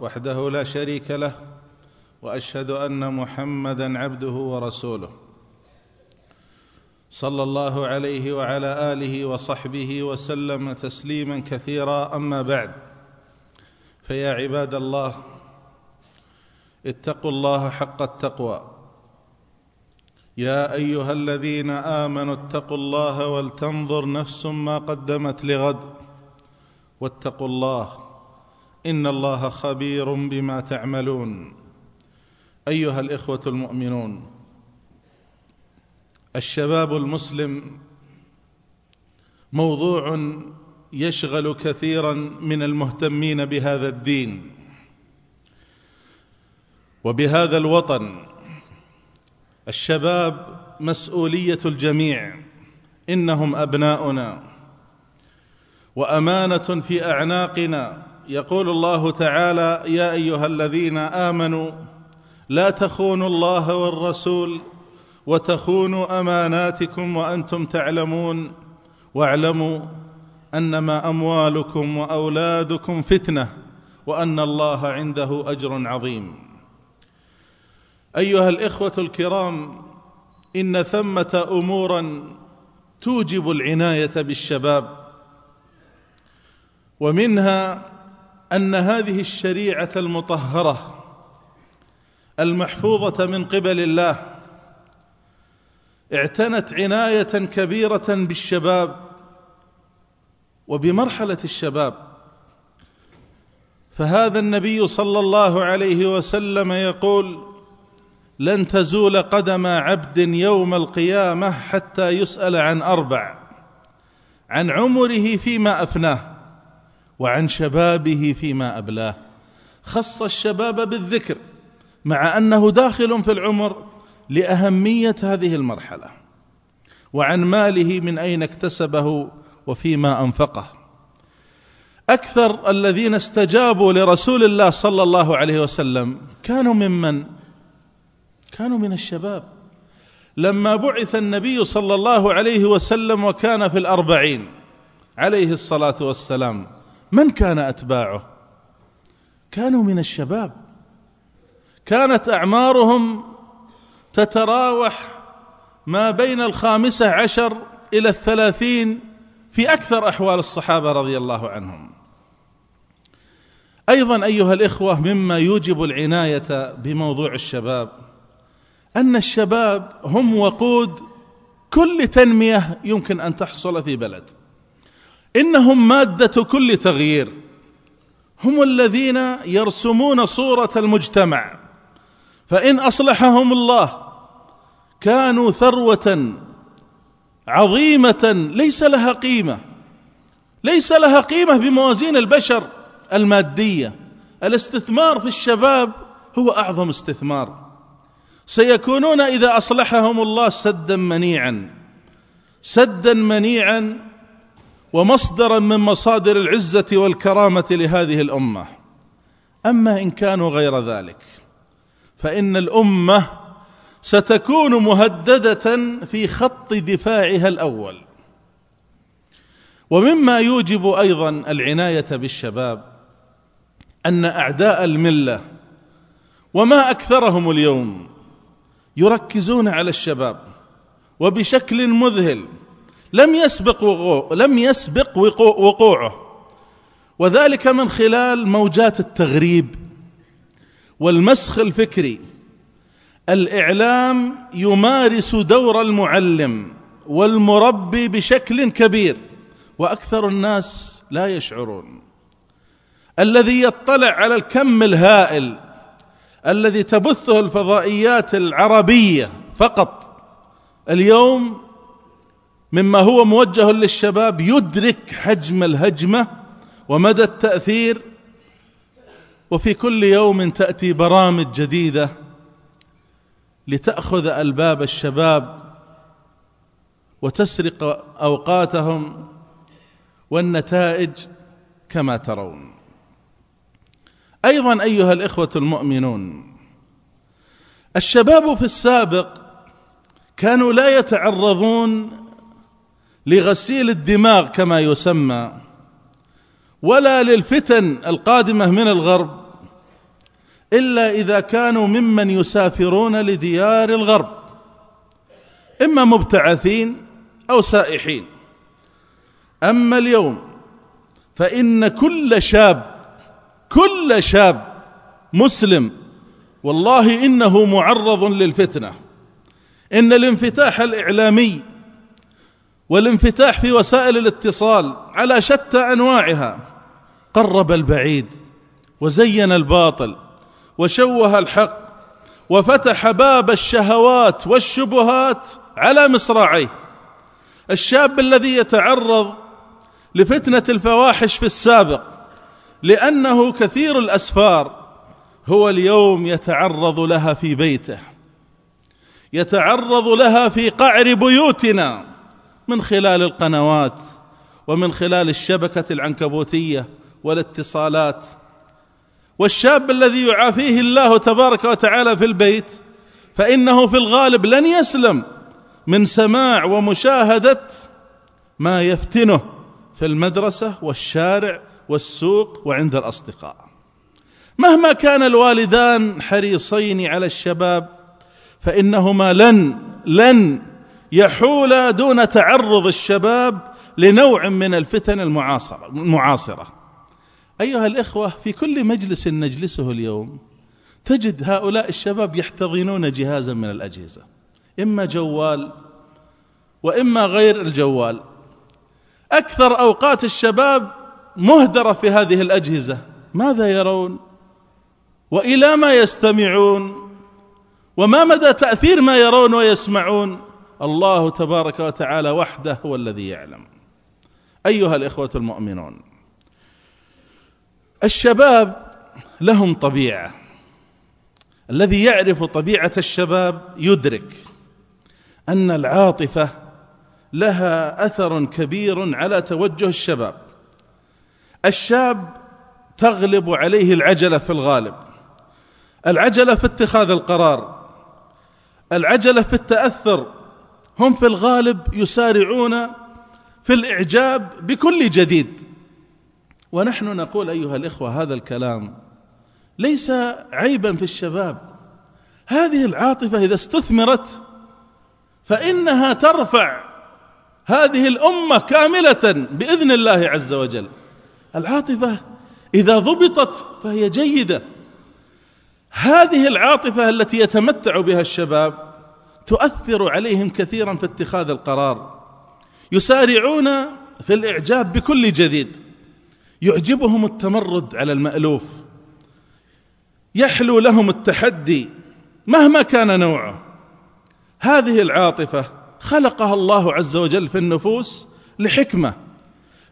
وحده لا شريك له وأشهد أن محمدا عبده ورسوله. صلى الله عليه وعلى آله وصحبه وسلم تسليما كثيرا. أما بعد فيا عباد الله اتقوا الله حق التقوى. يا أيها الذين آمنوا اتقوا الله ولتنظر نفس ما قدمت لغد واتقوا الله إن الله خبير بما تعملون. أيها الإخوة المؤمنون الشباب المسلم موضوع يشغل كثيرا من المهتمين بهذا الدين وبهذا الوطن. الشباب مسؤولية الجميع إنهم أبناؤنا وأمانة في أعناقنا يقول الله تعالى يا أيها الذين آمنوا لا تخونوا الله والرسول وتخونوا أماناتكم وأنتم تعلمون. واعلموا أنما أموالكم وأولادكم فتنة وأن الله عنده أجر عظيم. أيها الإخوة الكرام إن ثمة أمورا توجب العناية بالشباب ومنها أن هذه الشريعة المطهرة المحفوظة من قبل الله اعتنت عناية كبيرة بالشباب وبمرحلة الشباب. فهذا النبي صلى الله عليه وسلم يقول لن تزول قدم عبد يوم القيامة حتى يسأل عن أربع عن عمره فيما أفناه. وعن شبابه فيما أبلاه. خص الشباب بالذكر مع أنه داخل في العمر لأهمية هذه المرحلة. وعن ماله من أين اكتسبه وفيما أنفقه. أكثر الذين استجابوا لرسول الله صلى الله عليه وسلم كانوا ممن؟ كانوا من الشباب. لما بعث النبي صلى الله عليه وسلم وكان في الأربعين عليه الصلاة والسلام من كان أتباعه؟ كانوا من الشباب. كانت أعمارهم تتراوح ما بين الخامسة عشر إلى الثلاثين في أكثر أحوال الصحابة رضي الله عنهم. أيضا أيها الإخوة مما يوجب العناية بموضوع الشباب أن الشباب هم وقود كل تنمية يمكن أن تحصل في بلد. إنهم مادة كل تغيير. هم الذين يرسمون صورة المجتمع. فإن أصلحهم الله كانوا ثروة عظيمة ليس لها قيمة. ليس لها قيمة بموازين البشر المادية. الاستثمار في الشباب هو أعظم استثمار. سيكونون إذا أصلحهم الله سدا منيعا. سدا منيعا ومصدرا من مصادر العزة والكرامة لهذه الأمة. أما إن كانوا غير ذلك فإن الأمة ستكون مهددة في خط دفاعها الأول. ومما يوجب أيضا العناية بالشباب أن أعداء الملة وما أكثرهم اليوم يركزون على الشباب وبشكل مذهل لم يسبق وقوع لم يسبق وقوعه. وذلك من خلال موجات التغريب والمسخ الفكري. الإعلام يمارس دور المعلم والمربي بشكل كبير وأكثر الناس لا يشعرون. الذي يطلع على الكم الهائل الذي تبثه الفضائيات العربية فقط. اليوم مما هو موجه للشباب يدرك حجم الهجمة ومدى التأثير وفي كل يوم تأتي برامج جديدة لتأخذ ألباب الشباب وتسرق أوقاتهم والنتائج كما ترون. أيضا أيها الإخوة المؤمنون الشباب في السابق كانوا لا يتعرضون لغسيل الدماغ كما يسمى ولا للفتن القادمة من الغرب إلا إذا كانوا ممن يسافرون لديار الغرب إما مبتعثين أو سائحين. أما اليوم فإن كل شاب كل شاب مسلم والله إنه معرض للفتنة. إن الانفتاح الإعلامي والانفتاح في وسائل الاتصال على شتى أنواعها. قرب البعيد وزين الباطل وشوه الحق وفتح باب الشهوات والشبهات على مصراعيه. الشاب الذي يتعرض لفتنة الفواحش في السابق لأنه كثير الأسفار هو اليوم يتعرض لها في بيته يتعرض لها في قعر بيوتنا. من خلال القنوات ومن خلال الشبكة العنكبوتية والاتصالات. والشاب الذي يعافيه الله تبارك وتعالى في البيت فإنه في الغالب لن يسلم من سماع ومشاهدة ما يفتنه في المدرسة والشارع والسوق وعند الأصدقاء. مهما كان الوالدان حريصين على الشباب فإنهما لن لن يحول دون تعرض الشباب لنوع من الفتن المعاصره المعاصرة. أيها الإخوة في كل مجلس نجلسه اليوم تجد هؤلاء الشباب يحتضنون جهازا من الأجهزة. إما جوال وإما غير الجوال. أكثر أوقات الشباب مهدرة في هذه الأجهزة. ماذا يرون؟ وإلى ما يستمعون؟ وما مدى تأثير ما يرون ويسمعون؟ الله تبارك وتعالى وحده هو الذي يعلم. أيها الإخوة المؤمنون الشباب لهم طبيعة. الذي يعرف طبيعة الشباب يدرك أن العاطفة لها أثر كبير على توجه الشباب. الشاب تغلب عليه العجلة في الغالب العجلة في اتخاذ القرار العجلة في التأثر هم في الغالب يسارعون في الإعجاب بكل جديد. ونحن نقول أيها الإخوة هذا الكلام ليس عيبا في الشباب. هذه العاطفة إذا استثمرت فإنها ترفع هذه الأمة كاملة بإذن الله عز وجل. العاطفة إذا ضبطت فهي جيدة. هذه العاطفة التي يتمتع بها الشباب تؤثر عليهم كثيرا في اتخاذ القرار. يسارعون في الإعجاب بكل جديد. يعجبهم التمرد على المألوف. يحلو لهم التحدي مهما كان نوعه. هذه العاطفة خلقها الله عز وجل في النفوس لحكمة.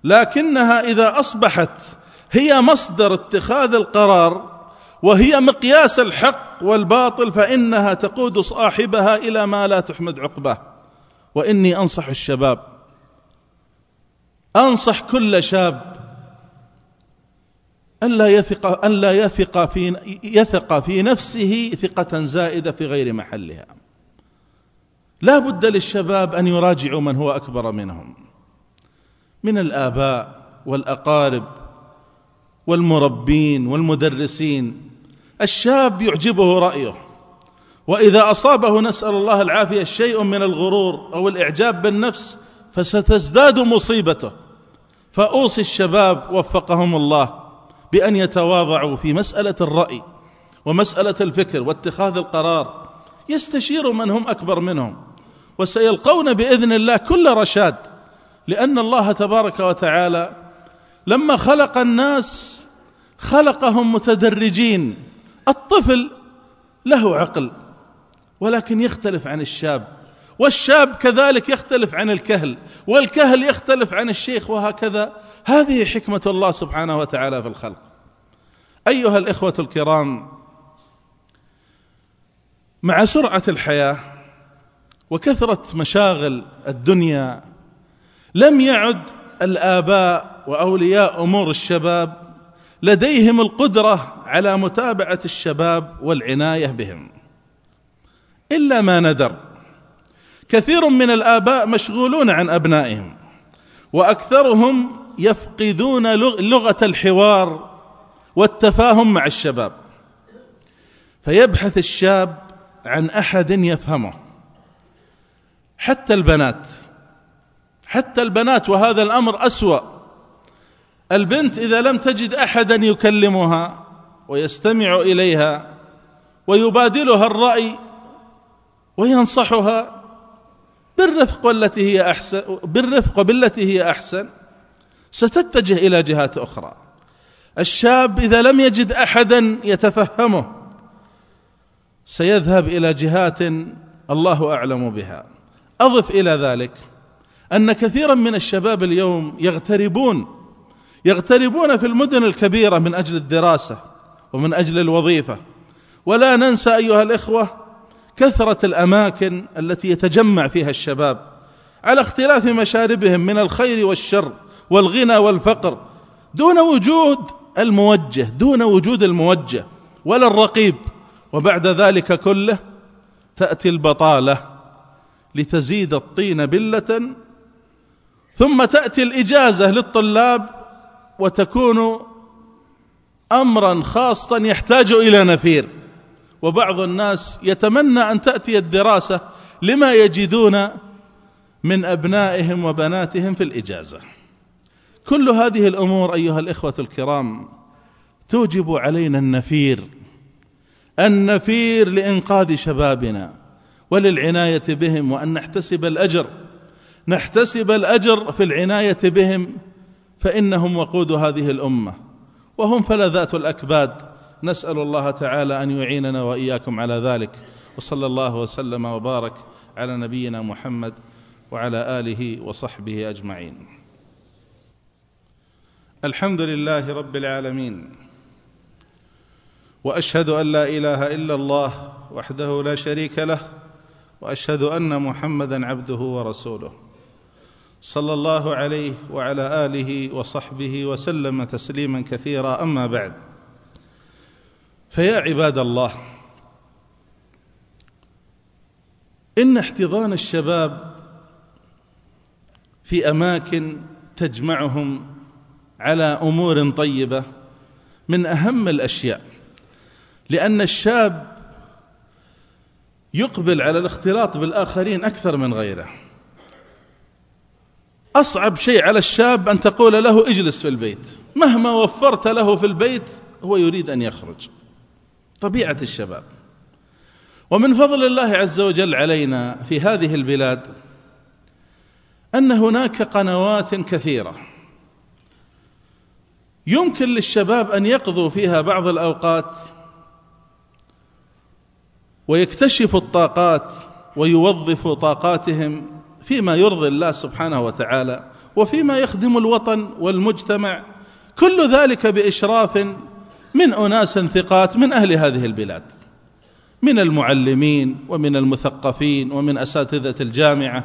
لكنها إذا أصبحت هي مصدر اتخاذ القرار وهي مقياس الحق والباطل فإنها تقود صاحبها إلى ما لا تحمد عقباه وإني أنصح الشباب أنصح كل شاب ألا يثق ألا يثق في يثق في نفسه ثقة زائدة في غير محلها. لا بد للشباب أن يراجعوا من هو أكبر منهم من الآباء والأقارب والمربين والمدرسين الشاب يعجبه رأيه. وإذا أصابه نسأل الله العافية شيء من الغرور أو الإعجاب بالنفس فستزداد مصيبته. فأوصي الشباب وفقهم الله بأن يتواضعوا في مسألة الرأي ومسألة الفكر واتخاذ القرار. يستشيروا من هم أكبر منهم. وسيلقون بإذن الله كل رشاد لأن الله تبارك وتعالى لما خلق الناس خلقهم متدرجين. الطفل له عقل ولكن يختلف عن الشاب والشاب كذلك يختلف عن الكهل والكهل يختلف عن الشيخ وهكذا. هذه حكمة الله سبحانه وتعالى في الخلق. أيها الإخوة الكرام مع سرعة الحياة وكثرة مشاغل الدنيا لم يعد الآباء وأولياء أمور الشباب لديهم القدرة على متابعة الشباب والعناية بهم. إلا ما ندر كثير من الآباء مشغولون عن أبنائهم وأكثرهم يفقدون لغة الحوار والتفاهم مع الشباب. فيبحث الشاب عن أحد يفهمه. حتى البنات حتى البنات وهذا الأمر أسوأ. البنت إذا لم تجد أحدا يكلمها ويستمع إليها ويبادلها الرأي وينصحها بالرفق والتي هي أحسن بالرفق بالتي هي أحسن ستتجه إلى جهات أخرى. الشاب إذا لم يجد أحدا يتفهمه سيذهب إلى جهات الله أعلم بها. أضف إلى ذلك أن كثيرا من الشباب اليوم يغتربون يغتربون في المدن الكبيرة من أجل الدراسة ومن أجل الوظيفة. ولا ننسى أيها الإخوة كثرة الأماكن التي يتجمع فيها الشباب على اختلاف مشاربهم من الخير والشر والغنى والفقر دون وجود الموجه دون وجود الموجه ولا الرقيب. وبعد ذلك كله تأتي البطالة لتزيد الطين بلة ثم تأتي الإجازة للطلاب وتكون امرا خاصا يحتاج إلى نفير. وبعض الناس يتمنى أن تأتي الدراسة لما يجدون من أبنائهم وبناتهم في الإجازة. كل هذه الأمور أيها الإخوة الكرام توجب علينا النفير النفير لإنقاذ شبابنا وللعناية بهم وأن نحتسب الأجر. نحتسب الأجر في العناية بهم فإنهم وقود هذه الأمة. وهم فلذات الأكباد. نسأل الله تعالى أن يعيننا وإياكم على ذلك. وصلى الله وسلم وبارك على نبينا محمد وعلى آله وصحبه أجمعين. الحمد لله رب العالمين. وأشهد أن لا إله إلا الله وحده لا شريك له. وأشهد أن محمدا عبده ورسوله. صلى الله عليه وعلى آله وصحبه وسلم تسليما كثيرا. أما بعد فيا عباد الله إن احتضان الشباب في أماكن تجمعهم على أمور طيبة من أهم الأشياء لأن الشاب يقبل على الاختلاط بالآخرين أكثر من غيره. أصعب شيء على الشاب أن تقول له اجلس في البيت. مهما وفرت له في البيت هو يريد أن يخرج. طبيعة الشباب. ومن فضل الله عز وجل علينا في هذه البلاد أن هناك قنوات كثيرة يمكن للشباب أن يقضوا فيها بعض الأوقات ويكتشفوا الطاقات ويوظفوا طاقاتهم فيما يرضي الله سبحانه وتعالى وفيما يخدم الوطن والمجتمع كل ذلك بإشراف من أناس ثقات من أهل هذه البلاد من المعلمين ومن المثقفين ومن أساتذة الجامعة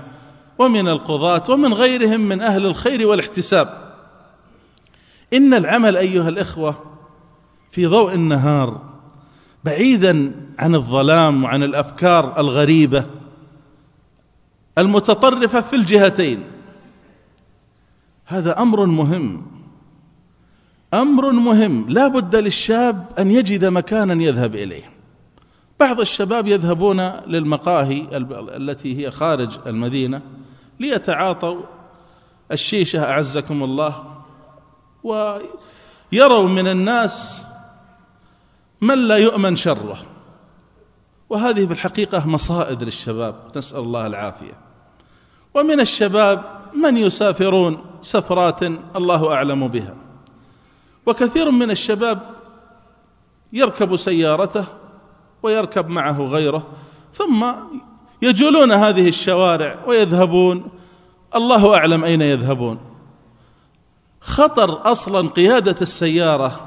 ومن القضاة ومن غيرهم من أهل الخير والاحتساب. إن العمل أيها الإخوة في ضوء النهار بعيدا عن الظلام وعن الأفكار الغريبة المتطرفة في الجهتين. هذا أمر مهم. أمر مهم. لا بد للشاب أن يجد مكانا يذهب إليه. بعض الشباب يذهبون للمقاهي التي هي خارج المدينة ليتعاطوا الشيشة أعزكم الله ويروا من الناس من لا يؤمن شره. وهذه في الحقيقة مصائد للشباب. نسأل الله العافية. ومن الشباب من يسافرون سفرات الله أعلم بها. وكثير من الشباب يركب سيارته ويركب معه غيره ثم يجولون هذه الشوارع ويذهبون. الله أعلم أين يذهبون. خطر أصلا قيادة السيارة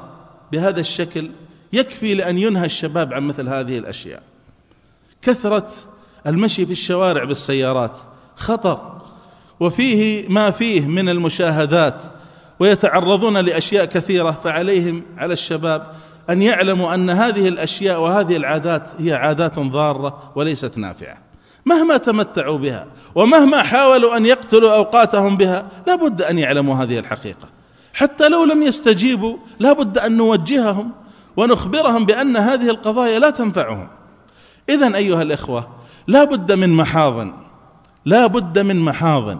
بهذا الشكل يكفي لأن ينهى الشباب عن مثل هذه الأشياء. كثرة المشي في الشوارع بالسيارات. خطر. وفيه ما فيه من المشاهدات ويتعرضون لأشياء كثيرة فعليهم على الشباب أن يعلموا أن هذه الأشياء وهذه العادات هي عادات ضارة وليست نافعة. مهما تمتعوا بها ومهما حاولوا أن يقتلوا أوقاتهم بها لا بد أن يعلموا هذه الحقيقة. حتى لو لم يستجيبوا لا بد أن نوجههم ونخبرهم بأن هذه القضايا لا تنفعهم. اذا أيها الإخوة لا بد من محاضن لا بد من محاضن.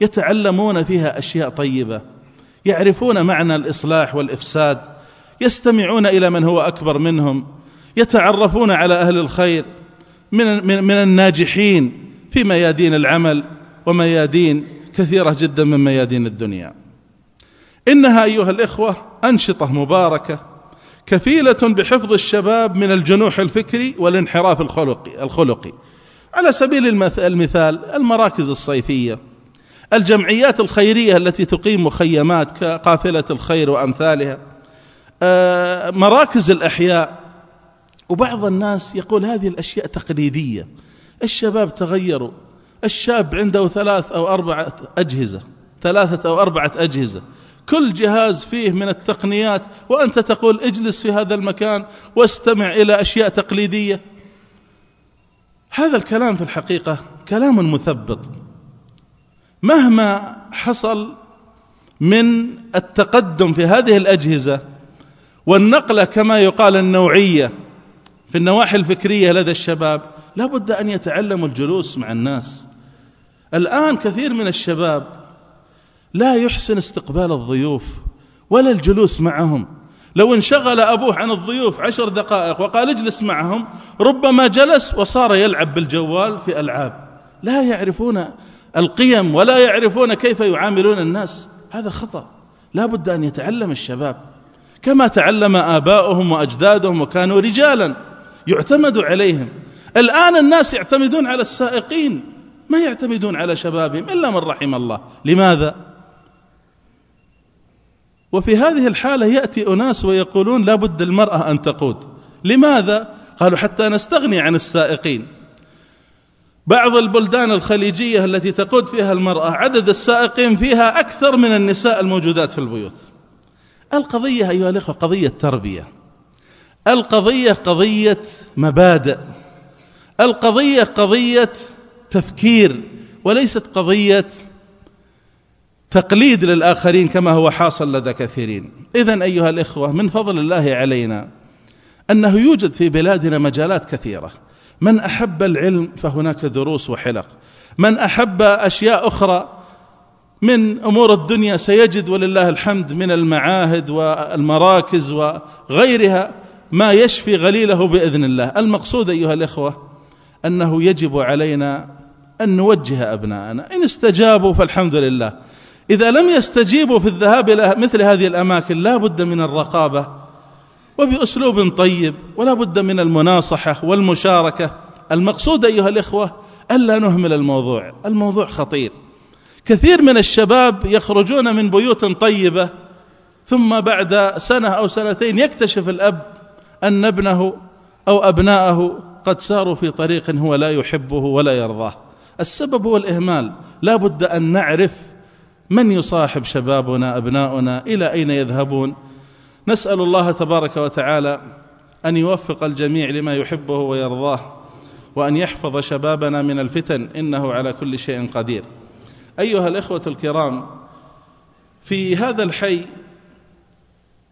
يتعلمون فيها أشياء طيبة يعرفون معنى الإصلاح والإفساد يستمعون إلى من هو أكبر منهم يتعرفون على أهل الخير من من, من الناجحين في ميادين العمل وميادين كثيرة جدا من ميادين الدنيا. إنها أيها الإخوة أنشطة مباركة كفيلة بحفظ الشباب من الجنوح الفكري والانحراف الخلقي الخلقي. على سبيل المثال المراكز الصيفية الجمعيات الخيرية التي تقيم مخيمات كقافلة الخير وأمثالها آه، مراكز الأحياء. وبعض الناس يقول هذه الأشياء تقليدية. الشباب تغيروا. الشاب عنده ثلاث أو أربعة أجهزة ثلاثة أو أربعة أجهزة. كل جهاز فيه من التقنيات وأنت تقول اجلس في هذا المكان واستمع إلى أشياء تقليدية. هذا الكلام في الحقيقة كلام مثبط مهما حصل من التقدم في هذه الأجهزة والنقلة كما يقال النوعية في النواحي الفكرية لدى الشباب لا بد أن يتعلموا الجلوس مع الناس. الآن كثير من الشباب لا يحسن استقبال الضيوف ولا الجلوس معهم. لو انشغل أبوه عن الضيوف عشر دقائق وقال اجلس معهم ربما جلس وصار يلعب بالجوال في ألعاب. لا يعرفون القيم ولا يعرفون كيف يعاملون الناس. هذا خطأ. لا بد أن يتعلم الشباب. كما تعلم آباؤهم وأجدادهم وكانوا رجالا يعتمد عليهم. الآن الناس يعتمدون على السائقين ما يعتمدون على شبابهم إلا من رحم الله. لماذا؟ وفي هذه الحالة يأتي أناس ويقولون لا بد المرأة أن تقود. لماذا؟ قالوا حتى نستغني عن السائقين. بعض البلدان الخليجية التي تقود فيها المرأة عدد السائقين فيها أكثر من النساء الموجودات في البيوت. القضية أيها الإخوة قضية تربية. القضية قضية مبادئ. القضية قضية تفكير وليست قضية تقليد للآخرين كما هو حاصل لدى كثيرين. اذا أيها الإخوة من فضل الله علينا أنه يوجد في بلادنا مجالات كثيرة. من أحب العلم فهناك دروس وحلق. من أحب أشياء أخرى من أمور الدنيا سيجد ولله الحمد من المعاهد والمراكز وغيرها ما يشفي غليله بإذن الله. المقصود أيها الإخوة أنه يجب علينا أن نوجه أبناءنا. إن استجابوا فالحمد لله. إذا لم يستجيبوا في الذهاب إلى مثل هذه الأماكن لا بد من الرقابة وبأسلوب طيب ولا بد من المناصحة والمشاركة. المقصود أيها الإخوة ألا نهمل الموضوع. الموضوع خطير. كثير من الشباب يخرجون من بيوت طيبة ثم بعد سنة أو سنتين يكتشف الأب أن ابنه أو أبناءه قد ساروا في طريق هو لا يحبه ولا يرضاه. السبب هو الإهمال. لا بد أن نعرف من يصاحب شبابنا أبناؤنا إلى أين يذهبون؟ نسأل الله تبارك وتعالى أن يوفق الجميع لما يحبه ويرضاه وأن يحفظ شبابنا من الفتن إنه على كل شيء قدير. أيها الإخوة الكرام في هذا الحي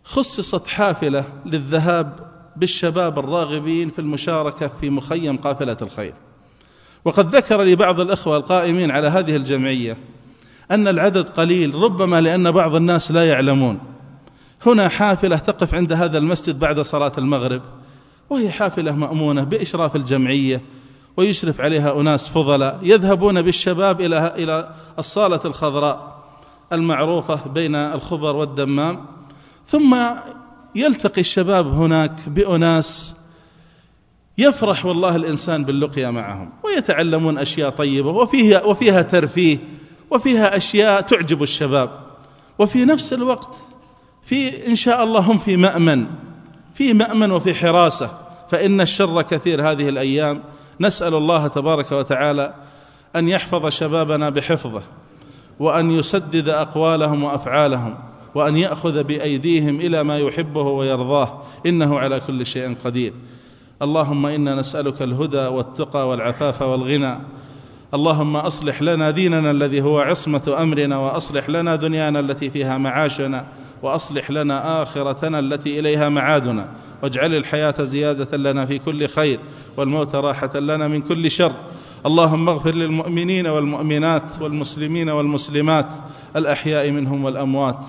خصصت حافلة للذهاب بالشباب الراغبين في المشاركة في مخيم قافلة الخير. وقد ذكر لي بعض الإخوة القائمين على هذه الجمعية أن العدد قليل ربما لأن بعض الناس لا يعلمون. هنا حافلة تقف عند هذا المسجد بعد صلاة المغرب وهي حافلة مأمونة بإشراف الجمعية ويشرف عليها أناس فضلاء يذهبون بالشباب إلى إلى الصالة الخضراء المعروفة بين الخبر والدمام. ثم يلتقي الشباب هناك بأناس يفرح والله الإنسان باللقيا معهم ويتعلمون أشياء طيبة وفيها وفيها ترفيه وفيها أشياء تعجب الشباب. وفي نفس الوقت في إن شاء الله هم في مأمن في مأمن وفي حراسة. فإن الشر كثير هذه الأيام. نسأل الله تبارك وتعالى أن يحفظ شبابنا بحفظه وأن يسدد أقوالهم وأفعالهم وأن يأخذ بأيديهم إلى ما يحبه ويرضاه. إنه على كل شيء قدير. اللهم إنا نسألك الهدى والتقى والعفاف والغنى. اللهم أصلح لنا ديننا الذي هو عصمة أمرنا وأصلح لنا دنيانا التي فيها معاشنا وأصلح لنا آخرتنا التي إليها معادنا. واجعل الحياة زيادة لنا في كل خير والموت راحة لنا من كل شر. اللهم اغفر للمؤمنين والمؤمنات والمسلمين والمسلمات الأحياء منهم والأموات.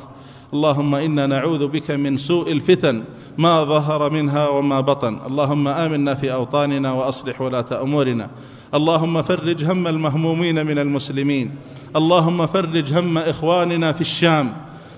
اللهم إنا نعوذ بك من سوء الفتن ما ظهر منها وما بطن. اللهم آمنا في أوطاننا وأصلح ولاة أمورنا. اللهم فرج هم المهمومين من المسلمين. اللهم فرج هم إخواننا في الشام.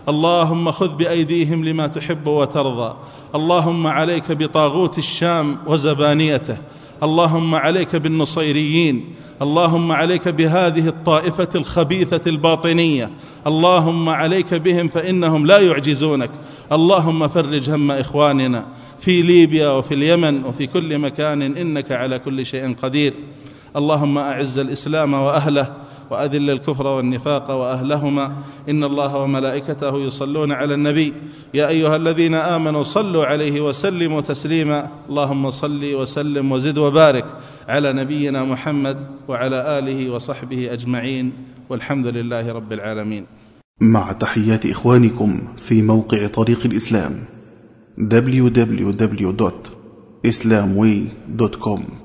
اللهم خذ بأيديهم لما تحب وترضى. اللهم عليك بطاغوت الشام وزبانيته. اللهم عليك بالنصيريين. اللهم عليك بهذه الطائفة الخبيثة الباطنية. اللهم عليك بهم فإنهم لا يعجزونك. اللهم فرج هم إخواننا في ليبيا وفي اليمن وفي كل مكان إنك على كل شيء قدير. اللهم أعز الإسلام وأهله وأذل الكفر والنفاق وأهلهما. إن الله وملائكته يصلون على النبي. يا أيها الذين آمنوا صلوا عليه وسلموا تسليما. اللهم صل وسلم وزد وبارك على نبينا محمد وعلى آله وصحبه أجمعين. والحمد لله رب العالمين. مع تحيات إخوانكم في موقع طريق الإسلام www.islamway.com